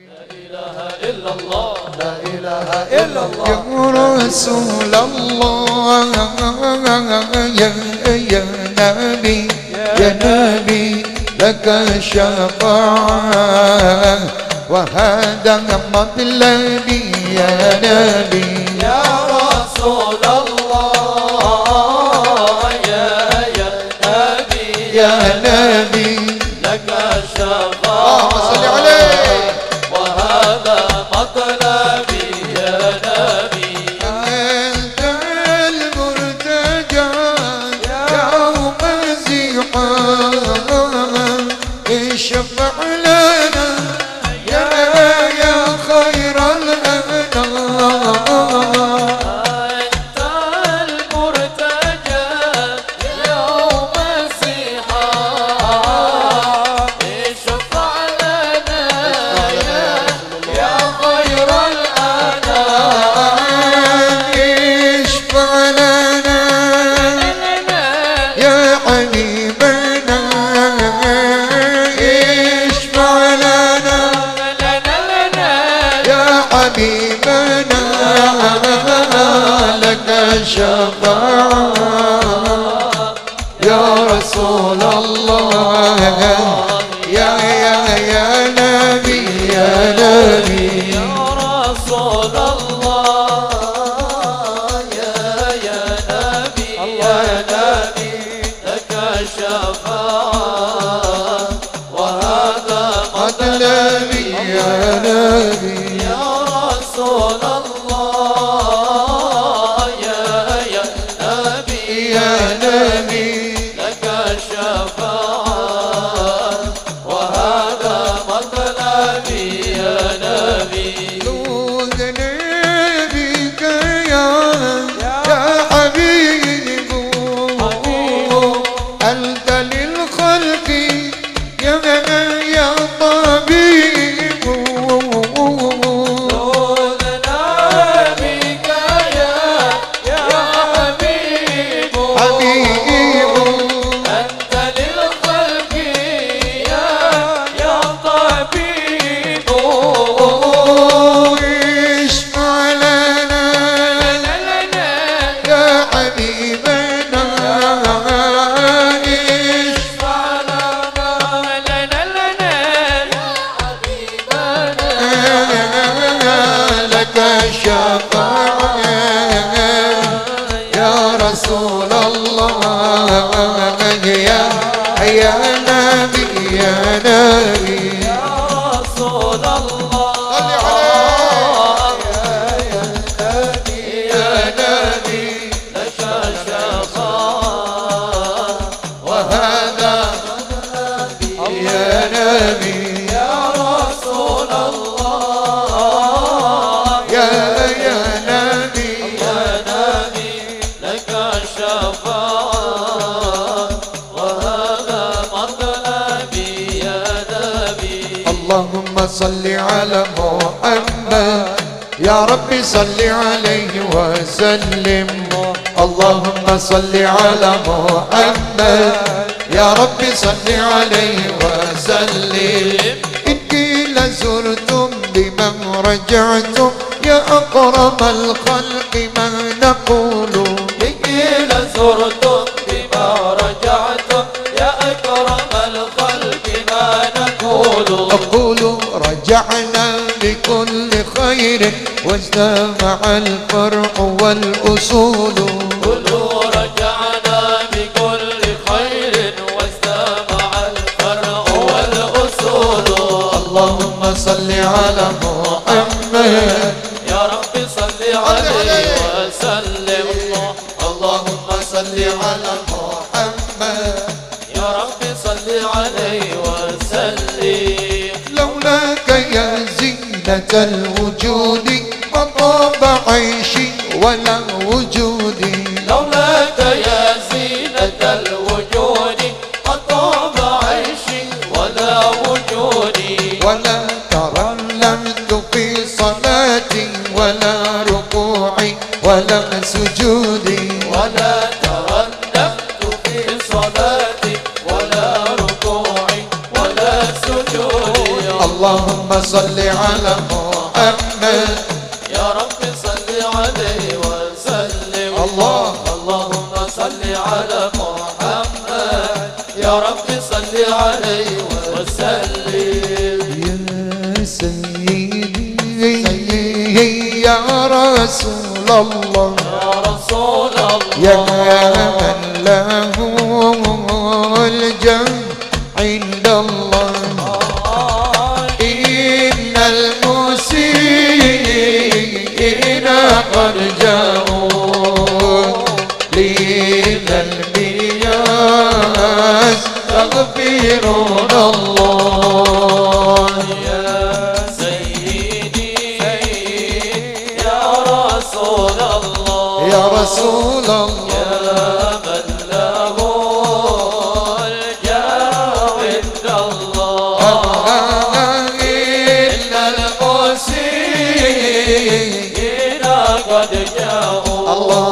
إلا الله لا إله إلا الله يا رسول الله يا يا نبي يا نبي لك شفاعة. وهذا مطلبي يا نبي يا رسول الله يا يا نبي يا نبي لك الشفاعة صل عليه. الشفاعة يا رسول الله يا يا يا نبي يا نبي. يا رسول الله يا يا نبي يا نبي لك الشفاعة وهذا مطلبي يا نبي. الشفاعة يا رسول الله يا نبي يا نبي. صل على محمد. يا ربي صل عليه وسلم. اللهم صل على محمد. يا ربي صل عليه وسلم. إن قيل زرتم بمن رجعتم. يا أكرم الخلق ما خير واجتمع الفرع والأصول. قلوا رجعنا بكل خير واستمع الفرع والأصول. اللهم صل على محمد. يا رب صل عليه وسلم. اللهم صل على محمد. يا رب صل عليه وسلم. لولاك يا زينة الوجود. طاب عيشي ولا وجودي لولاك يا زينة الوجود أطاب عيشي ولا وجودي ولا ترلمت في صلاتي ولا ركوعي ولا سجودي ولا ترددت في صلاتي ولا ركوعي ولا سجودي اللهم صل على محمد. عليه وسلم. يا سيدي يا رسول الله يا رسول يا الله من له الجنة. الله. يا سيدي يا رسول الله. يا رسول الله. يا من له الجاه عند الله. المسيئين إلى قد جاءوا. الله